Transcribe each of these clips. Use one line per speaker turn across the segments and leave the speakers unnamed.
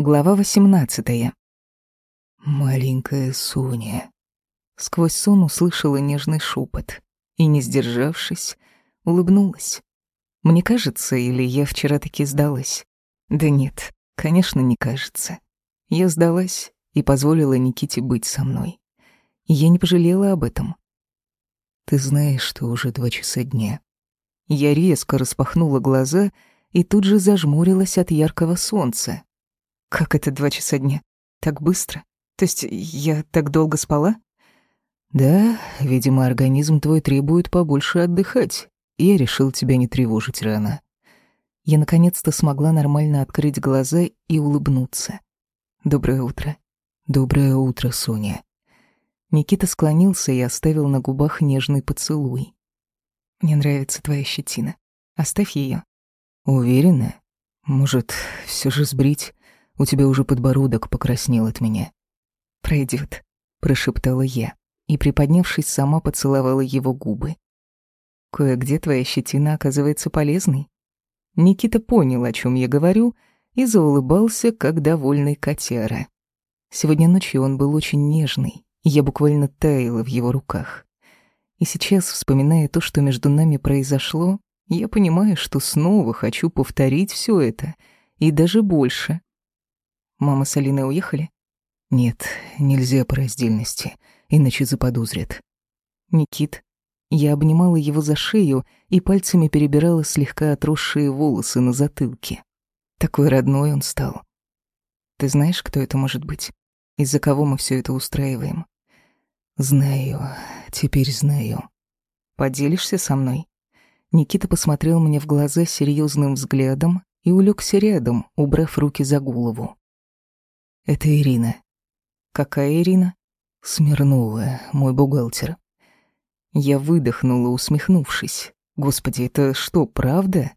Глава 18.
«Маленькая Соня».
Сквозь сон услышала нежный шепот и, не сдержавшись, улыбнулась. Мне кажется, или я вчера таки сдалась? Да нет, конечно, не кажется. Я сдалась и позволила Никите быть со мной. Я не пожалела об этом.
«Ты знаешь, что уже два часа дня».
Я резко распахнула глаза и тут же зажмурилась от яркого солнца. Как это два часа дня? Так быстро? То есть я так долго спала?
Да, видимо, организм твой требует побольше отдыхать. Я решил тебя не тревожить рано.
Я наконец-то смогла нормально открыть глаза и улыбнуться. Доброе утро.
Доброе утро, Соня.
Никита склонился и оставил на губах нежный поцелуй. Мне нравится твоя щетина. Оставь ее.
Уверена? Может, все же сбрить? У тебя уже подбородок покраснел от меня.
Пройдет, прошептала я и, приподнявшись, сама поцеловала его губы. Кое-где твоя щетина оказывается полезной. Никита понял, о чем я говорю, и заулыбался, как довольный котяра. Сегодня ночью он был очень нежный, и я буквально таяла в его руках. И сейчас, вспоминая то, что между нами произошло, я понимаю, что снова хочу повторить все это, и даже больше. Мама с Алиной уехали?
Нет, нельзя по раздельности, иначе заподозрят.
Никит. Я обнимала его за шею и пальцами перебирала слегка отросшие волосы на затылке. Такой родной он стал. Ты знаешь, кто это может быть? Из-за кого мы все это устраиваем?
Знаю, теперь знаю.
Поделишься со мной? Никита посмотрел мне в глаза серьезным взглядом и улегся рядом, убрав руки за голову.
Это Ирина.
Какая Ирина?
Смирнова, мой бухгалтер.
Я выдохнула, усмехнувшись. Господи, это что, правда?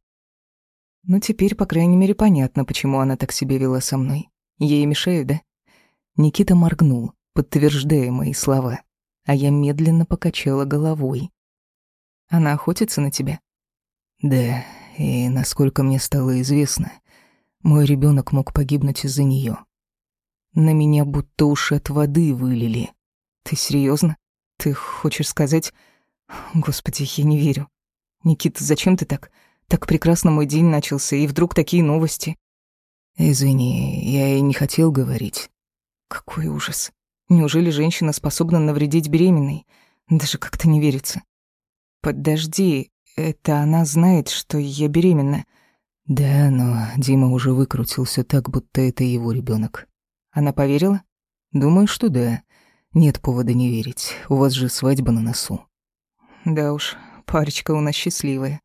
Ну, теперь, по крайней мере, понятно, почему она так себя вела со мной. Я ей мешаю, да? Никита моргнул, подтверждая мои слова, а я медленно покачала головой. Она охотится на тебя?
Да, и насколько мне стало известно, мой ребенок мог погибнуть из-за нее.
На меня будто уши от воды вылили. Ты серьезно? Ты хочешь сказать... Господи, я не верю. Никита, зачем ты так? Так прекрасно мой день начался, и вдруг такие новости.
Извини, я и не хотел говорить.
Какой ужас. Неужели женщина способна навредить беременной? Даже как-то не верится. Подожди, это она знает, что я беременна.
Да, но Дима уже выкрутился так, будто это его ребенок.
Она поверила?
Думаю, что да. Нет повода не верить. У вас же свадьба на носу.
Да уж, парочка у нас счастливая.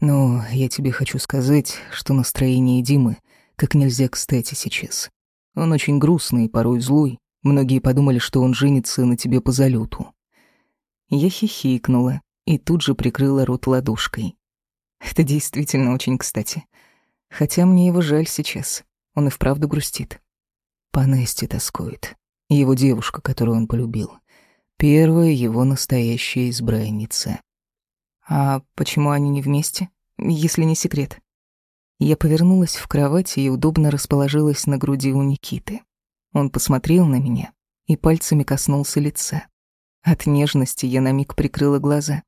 Но я тебе хочу сказать, что настроение Димы как нельзя кстати сейчас. Он очень грустный порой злой. Многие подумали, что он женится на тебе по залету.
Я хихикнула и тут же прикрыла рот ладошкой. Это действительно очень кстати. Хотя мне его жаль сейчас. Он и вправду грустит.
По Насте тоскует. Его девушка, которую он полюбил. Первая его настоящая избранница.
А почему они не вместе, если не секрет? Я повернулась в кровати и удобно расположилась на груди у Никиты. Он посмотрел на меня и пальцами коснулся лица. От нежности я на миг прикрыла глаза.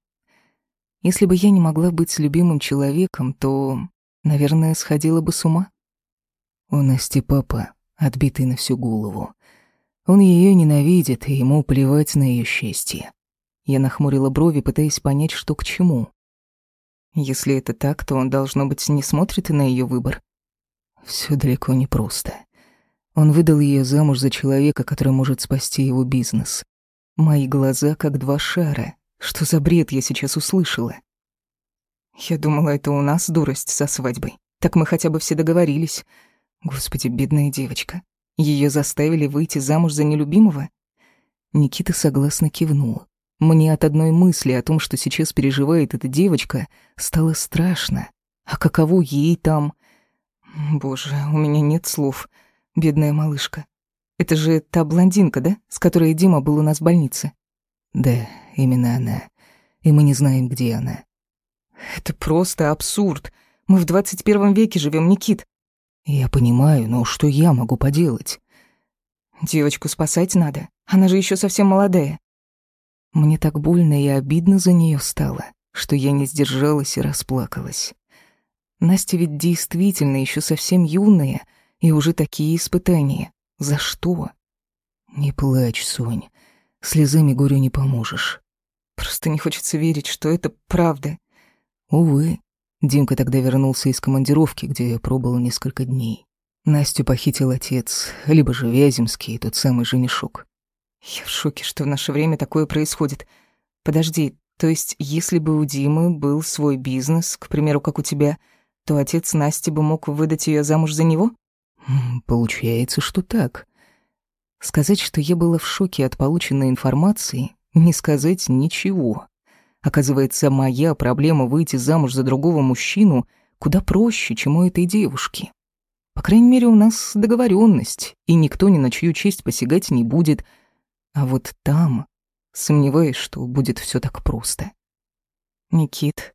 Если бы я не могла быть с любимым человеком, то, наверное, сходила бы с ума.
У Насти папа отбитый на всю голову. Он ее ненавидит, и ему плевать на ее счастье.
Я нахмурила брови, пытаясь понять, что к чему. Если это так, то он, должно быть, не смотрит и на ее выбор.
Все далеко не просто. Он выдал ее замуж за человека, который может спасти его бизнес.
Мои глаза как два шара. Что за бред я сейчас услышала? Я думала, это у нас дурость со свадьбой. Так мы хотя бы все договорились. Господи, бедная девочка. Ее заставили выйти замуж за нелюбимого? Никита согласно кивнул. Мне от одной мысли о том, что сейчас переживает эта девочка, стало страшно. А каково ей там? Боже, у меня нет слов. Бедная малышка. Это же та блондинка, да, с которой Дима был у нас в больнице?
Да, именно она. И мы не знаем, где она.
Это просто абсурд. Мы в 21 веке живем, Никит.
Я понимаю, но что я могу поделать?
Девочку спасать надо. Она же еще совсем молодая.
Мне так больно и обидно за нее стало, что я не сдержалась и расплакалась. Настя ведь действительно еще совсем юная, и уже такие испытания. За что? Не плачь, Сонь. Слезами горю не поможешь.
Просто не хочется верить, что это правда.
Увы. Димка тогда вернулся из командировки, где я пробыл несколько дней. Настю похитил отец, либо же Вяземский, тот самый женишок.
Я в шоке, что в наше время такое происходит. Подожди, то есть если бы у Димы был свой бизнес, к примеру, как у тебя, то отец Насти бы мог выдать ее замуж за него?
Получается, что так. Сказать, что я была в шоке от полученной информации, не сказать ничего. Оказывается, моя проблема выйти замуж за другого мужчину куда проще, чем у этой девушки. По крайней мере, у нас договоренность, и никто ни на чью честь посягать не будет. А вот там сомневаюсь, что будет все так просто.
Никит,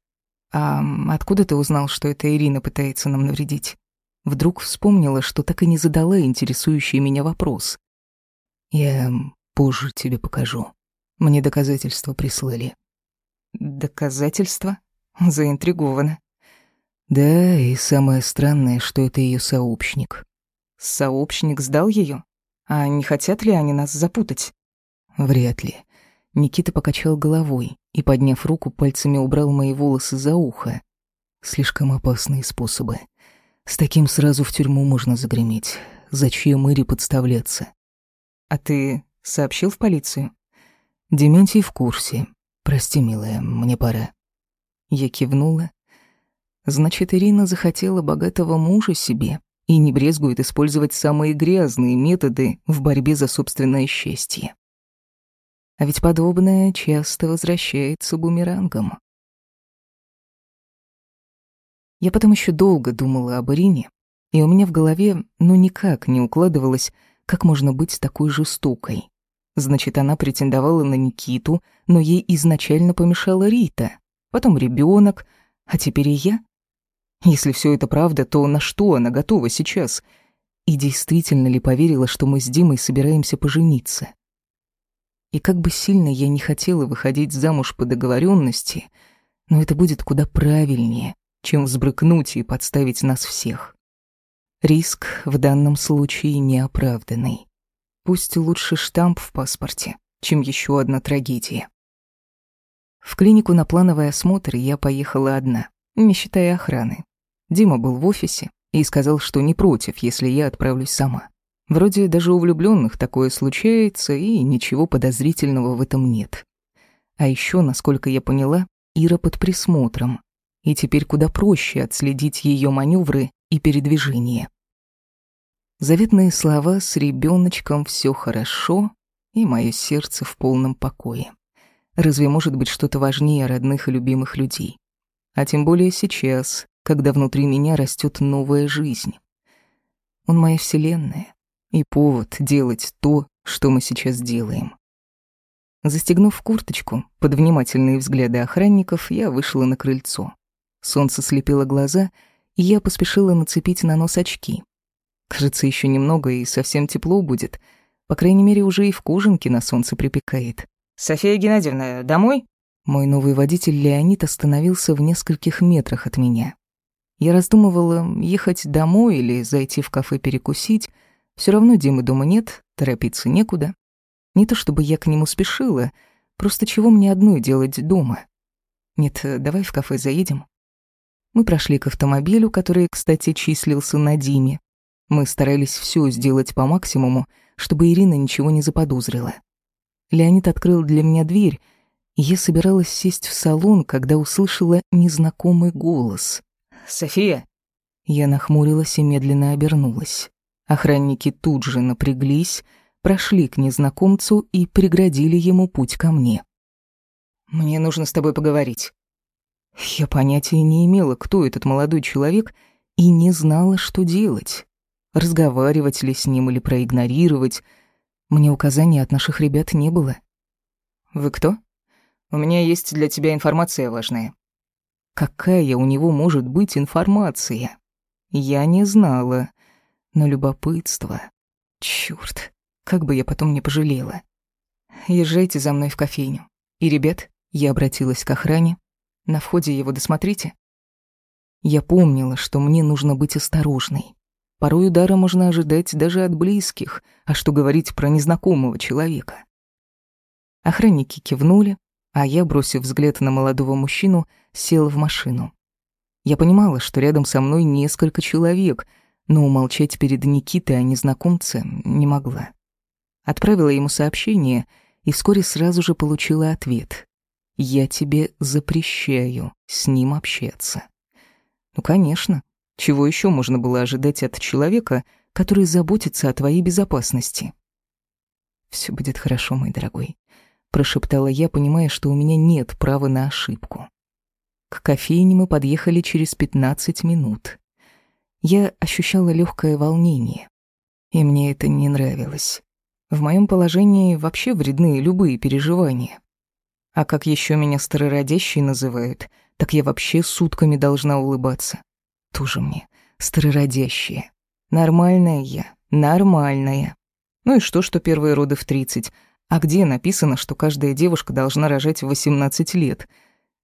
а откуда ты узнал, что эта Ирина пытается нам навредить?
Вдруг вспомнила, что так и не задала интересующий меня вопрос. Я позже тебе покажу. Мне доказательства прислали.
Доказательства? Заинтригована.
Да, и самое странное, что это ее сообщник.
Сообщник сдал ее? А не хотят ли они нас запутать?
Вряд ли. Никита покачал головой и, подняв руку, пальцами убрал мои волосы за ухо. Слишком опасные способы. С таким сразу в тюрьму можно загреметь. Зачем Ире подставляться?
А ты сообщил в полицию?
Дементий в курсе. Прости, милая, мне пора.
Я кивнула Значит, Ирина захотела богатого мужа себе и не брезгует использовать самые грязные методы в борьбе за собственное счастье. А ведь подобное часто возвращается бумерангом. Я потом еще долго думала об Ирине, и у меня в голове ну никак не укладывалось, как можно быть такой жестокой. Значит, она претендовала на Никиту, но ей изначально помешала Рита, потом ребенок, а теперь и я. Если все это правда, то на что она готова сейчас? И действительно ли поверила, что мы с Димой собираемся пожениться? И как бы сильно я не хотела выходить замуж по договоренности, но это будет куда правильнее, чем взбрыкнуть и подставить нас всех. Риск в данном случае неоправданный. Пусть лучше штамп в паспорте, чем еще одна трагедия. В клинику на плановый осмотр я поехала одна, не считая охраны. Дима был в офисе и сказал, что не против, если я отправлюсь сама. Вроде даже у влюбленных такое случается, и ничего подозрительного в этом нет. А еще, насколько я поняла, Ира под присмотром, и теперь куда проще отследить ее маневры и передвижения. Заветные слова «с ребеночком все хорошо» и мое сердце в полном покое. Разве может быть что-то важнее родных и любимых людей? А тем более сейчас, когда внутри меня растет новая жизнь. Он моя вселенная и повод делать то, что мы сейчас делаем. Застегнув курточку, под внимательные взгляды охранников, я вышла на крыльцо. Солнце слепило глаза, и я поспешила нацепить на нос очки. Кажется, еще немного и совсем тепло будет. По крайней мере, уже и в кожанке на солнце припекает. «София Геннадьевна, домой?» Мой новый водитель Леонид остановился в нескольких метрах от меня. Я раздумывала, ехать домой или зайти в кафе перекусить. Все равно Димы дома нет, торопиться некуда. Не то чтобы я к нему спешила, просто чего мне одной делать дома? Нет, давай в кафе заедем. Мы прошли к автомобилю, который, кстати, числился на Диме. Мы старались все сделать по максимуму, чтобы Ирина ничего не заподозрила. Леонид открыл для меня дверь, и я собиралась сесть в салон, когда услышала незнакомый голос. София!» Я нахмурилась и медленно обернулась. Охранники тут же напряглись, прошли к незнакомцу и преградили ему путь ко мне. «Мне нужно с тобой поговорить». Я понятия не имела, кто этот молодой человек, и не знала, что делать. Разговаривать ли с ним или проигнорировать. Мне указаний от наших ребят не было. «Вы кто?» «У меня есть для тебя информация важная». Какая у него может быть информация? Я не знала. Но любопытство... Чёрт, как бы я потом не пожалела. Езжайте за мной в кофейню. И, ребят, я обратилась к охране. На входе его досмотрите. Я помнила, что мне нужно быть осторожной. Порой удара можно ожидать даже от близких, а что говорить про незнакомого человека. Охранники кивнули, а я, бросив взгляд на молодого мужчину, села в машину. Я понимала, что рядом со мной несколько человек, но умолчать перед Никитой о незнакомце не могла. Отправила ему сообщение и вскоре сразу же получила ответ. «Я тебе запрещаю с ним общаться». Ну, конечно. Чего еще можно было ожидать от человека, который заботится о твоей безопасности? Все будет хорошо, мой дорогой прошептала я, понимая, что у меня нет права на ошибку. К кофейне мы подъехали через пятнадцать минут. Я ощущала легкое волнение, и мне это не нравилось. В моем положении вообще вредны любые переживания. А как еще меня старородящей называют, так я вообще сутками должна улыбаться. Тоже мне старородящая. Нормальная я, нормальная. Ну и что, что первые роды в тридцать, а где написано, что каждая девушка должна рожать в 18 лет?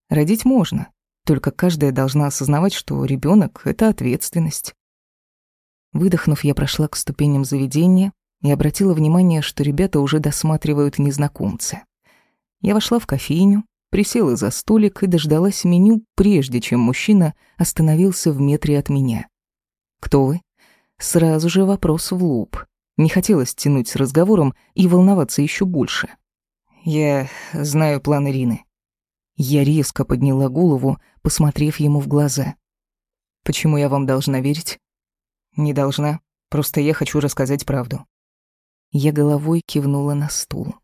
Родить можно, только каждая должна осознавать, что ребенок это ответственность. Выдохнув, я прошла к ступеням заведения и обратила внимание, что ребята уже досматривают незнакомца. Я вошла в кофейню, присела за столик и дождалась меню, прежде чем мужчина остановился в метре от меня. «Кто вы?» Сразу же вопрос в лоб. Не хотелось тянуть с разговором и волноваться еще больше. «Я знаю план Ирины». Я резко подняла голову, посмотрев ему в глаза. «Почему я вам должна верить?» «Не должна. Просто я хочу рассказать правду». Я головой кивнула на стул.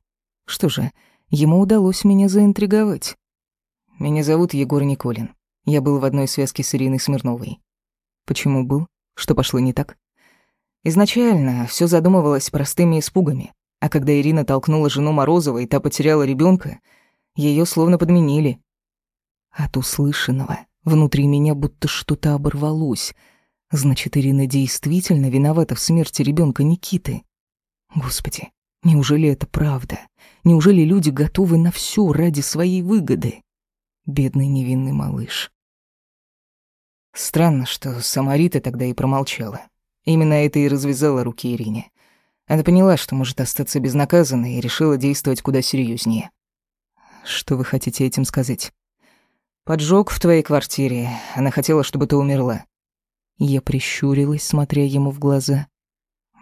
Что же, ему удалось меня заинтриговать. «Меня зовут Егор Николин. Я был в одной связке с Ириной Смирновой». «Почему был? Что пошло не так?» Изначально все задумывалось простыми испугами, а когда Ирина толкнула жену Морозова и та потеряла ребенка, ее словно подменили. От услышанного внутри меня будто что-то оборвалось. Значит, Ирина действительно виновата в смерти ребенка Никиты. Господи, неужели это правда? Неужели люди готовы на все ради своей выгоды? Бедный невинный малыш. Странно, что Самарита тогда и промолчала. Именно это и развязало руки Ирине. Она поняла, что может остаться безнаказанной, и решила действовать куда серьезнее. «Что вы хотите этим сказать?» «Поджог в твоей квартире. Она хотела, чтобы ты умерла». Я прищурилась, смотря ему в глаза.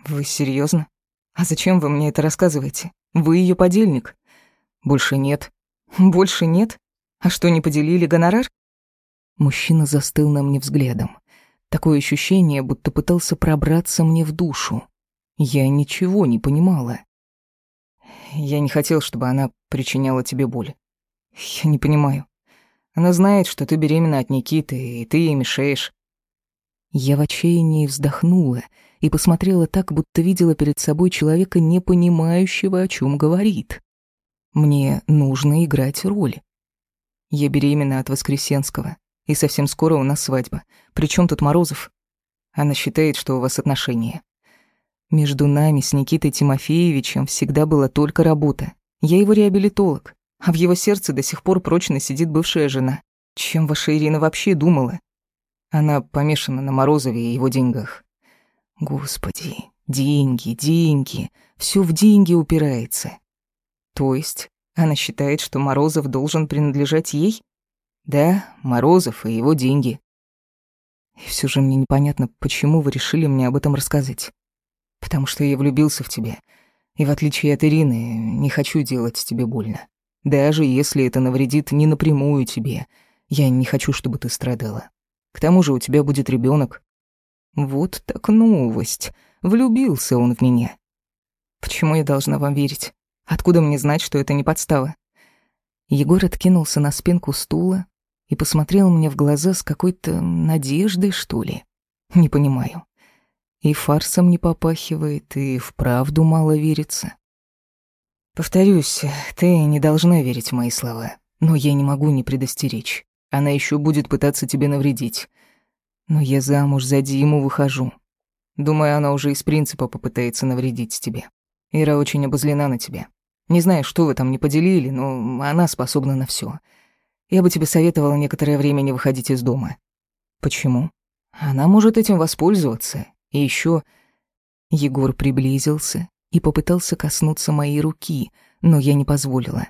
«Вы серьезно? А зачем вы мне это рассказываете? Вы ее подельник?» «Больше нет». «Больше нет? А что, не поделили гонорар?» Мужчина застыл на мне взглядом. Такое ощущение, будто пытался пробраться мне в душу. Я ничего не понимала. Я не хотел, чтобы она причиняла тебе боль. Я не понимаю. Она знает, что ты беременна от Никиты, и ты ей мешаешь. Я в отчаянии вздохнула и посмотрела так, будто видела перед собой человека, не понимающего, о чем говорит. Мне нужно играть роль. Я беременна от Воскресенского. И совсем скоро у нас свадьба. Причем тут Морозов? Она считает, что у вас отношения. Между нами с Никитой Тимофеевичем всегда была только работа. Я его реабилитолог, а в его сердце до сих пор прочно сидит бывшая жена. Чем ваша Ирина вообще думала? Она помешана на Морозове и его деньгах. Господи, деньги, деньги, все в деньги упирается. То есть она считает, что Морозов должен принадлежать ей? Да, Морозов и его деньги. И все же мне непонятно, почему вы решили мне об этом рассказать. Потому что я влюбился в тебя. И в отличие от Ирины, не хочу делать тебе больно. Даже если это навредит не напрямую тебе. Я не хочу, чтобы ты страдала. К тому же у тебя будет ребенок. Вот так новость. Влюбился он в меня. Почему я должна вам верить? Откуда мне знать, что это не подстава? Егор откинулся на спинку стула, и посмотрел мне в глаза с какой-то надеждой, что ли. Не понимаю. И фарсом не попахивает, и вправду мало верится. Повторюсь, ты не должна верить в мои слова, но я не могу не предостеречь. Она еще будет пытаться тебе навредить. Но я замуж за Диму выхожу. Думаю, она уже из принципа попытается навредить тебе. Ира очень обозлена на тебя. Не знаю, что вы там не поделили, но она способна на все. Я бы тебе советовала некоторое время не выходить из дома. Почему? Она может этим воспользоваться. И еще Егор приблизился и попытался коснуться моей руки, но я не позволила.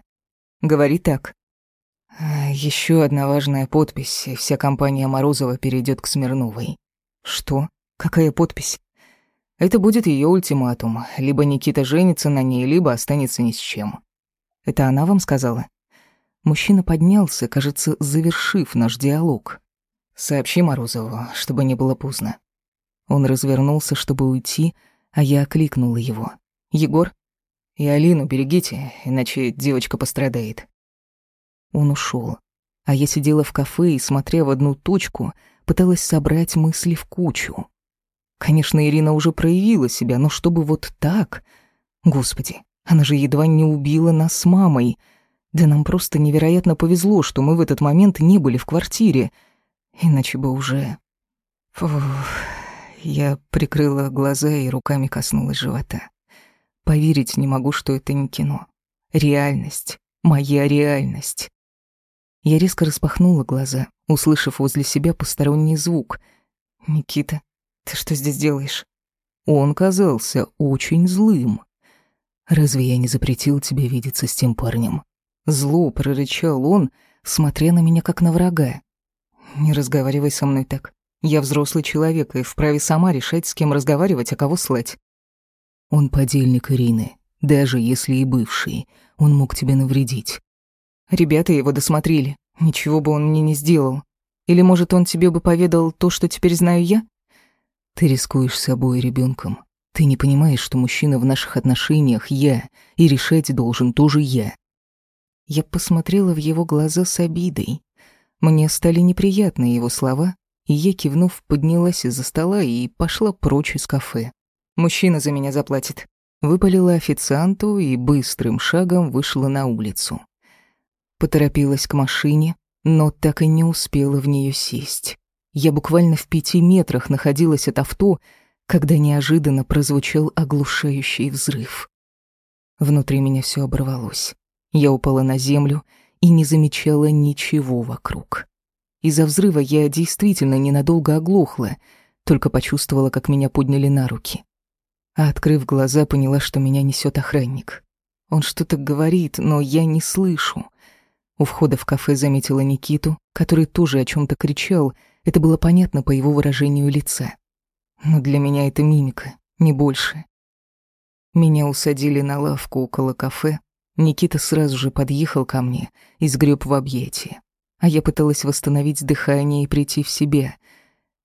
Говори так. «А, Еще одна важная подпись, вся компания Морозова перейдет к Смирновой. Что? Какая подпись? Это будет ее ультиматум. Либо Никита женится на ней, либо останется ни с чем. Это она вам сказала? Мужчина поднялся, кажется, завершив наш диалог. Сообщи Морозову, чтобы не было поздно. Он развернулся, чтобы уйти, а я окликнула его. «Егор?» «И Алину берегите, иначе девочка пострадает». Он ушел, а я сидела в кафе и, смотря в одну точку, пыталась собрать мысли в кучу. Конечно, Ирина уже проявила себя, но чтобы вот так... Господи, она же едва не убила нас с мамой. Да нам просто невероятно повезло, что мы в этот момент не были в квартире. Иначе бы уже... Фух... Я прикрыла глаза и руками коснулась живота. Поверить не могу, что это не кино. Реальность. Моя реальность. Я резко распахнула глаза, услышав возле себя посторонний звук. «Никита, ты что здесь делаешь?» Он казался очень злым. «Разве я не запретил тебе видеться с тем парнем?» Зло прорычал он, смотря на меня как на врага. «Не разговаривай со мной так. Я взрослый человек и вправе сама решать, с кем разговаривать, а кого слать. Он подельник Ирины, даже если и бывший. Он мог тебе навредить. Ребята его досмотрели. Ничего бы он мне не сделал. Или, может, он тебе бы поведал то, что теперь знаю я? Ты рискуешь собой и ребенком. Ты не понимаешь, что мужчина в наших отношениях я, и решать должен тоже я. Я посмотрела в его глаза с обидой. Мне стали неприятны его слова, и я, кивнув, поднялась из-за стола и пошла прочь из кафе. «Мужчина за меня заплатит». Выпалила официанту и быстрым шагом вышла на улицу. Поторопилась к машине, но так и не успела в нее сесть. Я буквально в пяти метрах находилась от авто, когда неожиданно прозвучал оглушающий взрыв. Внутри меня все оборвалось. Я упала на землю и не замечала ничего вокруг. Из-за взрыва я действительно ненадолго оглохла, только почувствовала, как меня подняли на руки. А открыв глаза, поняла, что меня несет охранник. Он что-то говорит, но я не слышу. У входа в кафе заметила Никиту, который тоже о чем то кричал, это было понятно по его выражению лица. Но для меня это мимика, не больше. Меня усадили на лавку около кафе. Никита сразу же подъехал ко мне и сгреб в объятия а я пыталась восстановить дыхание и прийти в себя.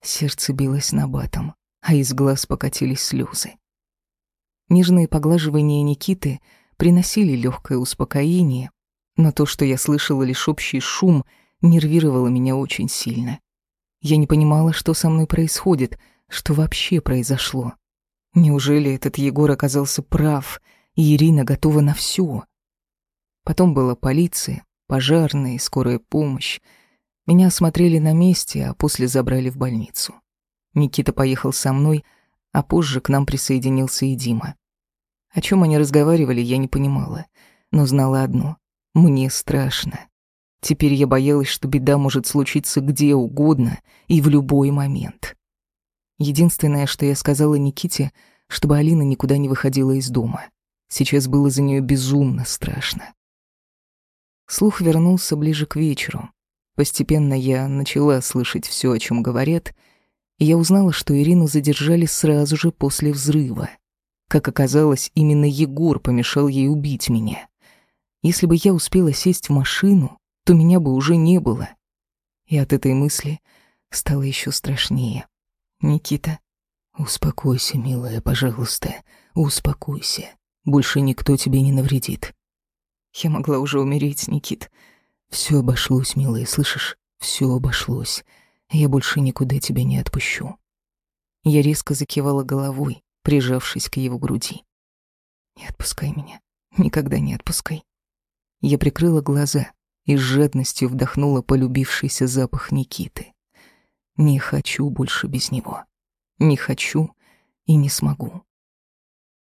Сердце билось набатом, а из глаз покатились слезы. Нежные поглаживания Никиты приносили легкое успокоение, но то, что я слышала лишь общий шум, нервировало меня очень сильно. Я не понимала, что со мной происходит, что вообще произошло. Неужели этот Егор оказался прав, и Ирина готова на все? Потом была полиция, пожарные, скорая помощь. Меня осмотрели на месте, а после забрали в больницу. Никита поехал со мной, а позже к нам присоединился и Дима. О чем они разговаривали, я не понимала, но знала одно — мне страшно. Теперь я боялась, что беда может случиться где угодно и в любой момент. Единственное, что я сказала Никите, чтобы Алина никуда не выходила из дома. Сейчас было за нее безумно страшно. Слух вернулся ближе к вечеру. Постепенно я начала слышать все, о чем говорят, и я узнала, что Ирину задержали сразу же после взрыва. Как оказалось, именно Егор помешал ей убить меня. Если бы я успела сесть в машину, то меня бы уже не было. И от этой мысли стало еще страшнее. «Никита, успокойся, милая, пожалуйста, успокойся. Больше никто тебе не навредит. Я могла уже умереть, Никит. Все обошлось, милая, слышишь? Все обошлось. Я больше никуда тебя не отпущу. Я резко закивала головой, прижавшись к его груди. Не отпускай меня. Никогда не отпускай. Я прикрыла глаза и с жадностью вдохнула полюбившийся запах Никиты. Не хочу больше без него. Не хочу и не смогу.